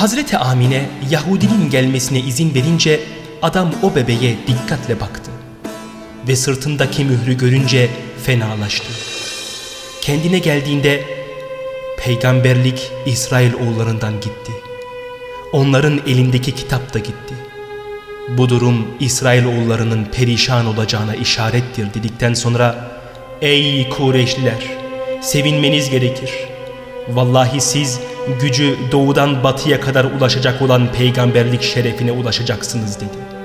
Hazreti Amine Yahudinin gelmesine izin verince adam o bebeğe dikkatle baktı. Ve sırtındaki mührü görünce fenalaştı. Kendine geldiğinde peygamberlik İsrail oğullarından gitti. Onların elindeki kitap da gitti. Bu durum İsrail oğullarının perişan olacağına işarettir dedikten sonra Ey Kureyşliler sevinmeniz gerekir. Vallahi siz gücü doğudan batıya kadar ulaşacak olan peygamberlik şerefine ulaşacaksınız dedi.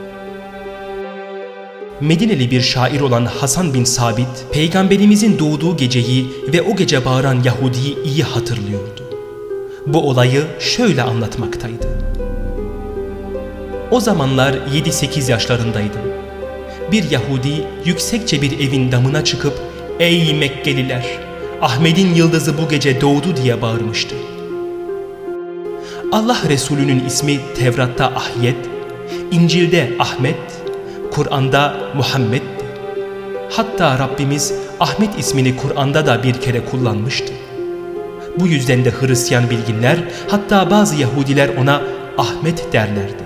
Medineli bir şair olan Hasan bin Sabit, peygamberimizin doğduğu geceyi ve o gece bağıran Yahudi'yi iyi hatırlıyordu. Bu olayı şöyle anlatmaktaydı. O zamanlar 7-8 yaşlarındaydım. Bir Yahudi yüksekçe bir evin damına çıkıp ''Ey Mekkeliler, Ahmet'in yıldızı bu gece doğdu'' diye bağırmıştı. Allah Resulü'nün ismi Tevrat'ta Ahyet, İncil'de Ahmet, Kur'an'da Muhammed'di. Hatta Rabbimiz Ahmet ismini Kur'an'da da bir kere kullanmıştı. Bu yüzden de Hristiyan bilginler hatta bazı Yahudiler ona Ahmet derlerdi.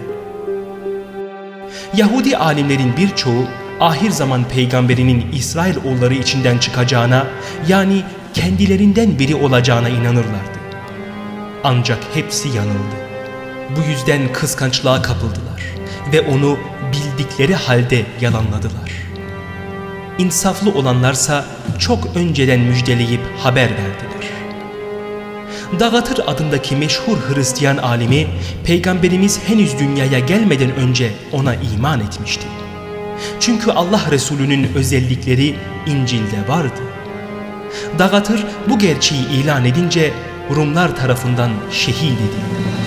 Yahudi alimlerin birçoğu ahir zaman peygamberinin İsrail oğulları içinden çıkacağına yani kendilerinden biri olacağına inanırlardı. Ancak hepsi yanıldı. Bu yüzden kıskançlığa kapıldılar ve onu bildikleri halde yalanladılar. İnsaflı olanlarsa çok önceden müjdeleyip haber verdiler. Dagatır adındaki meşhur Hristiyan alimi Peygamberimiz henüz dünyaya gelmeden önce ona iman etmişti. Çünkü Allah Resulü'nün özellikleri İncil'de vardı. Dagatır bu gerçeği ilan edince Rumlar tarafından şehit edildi.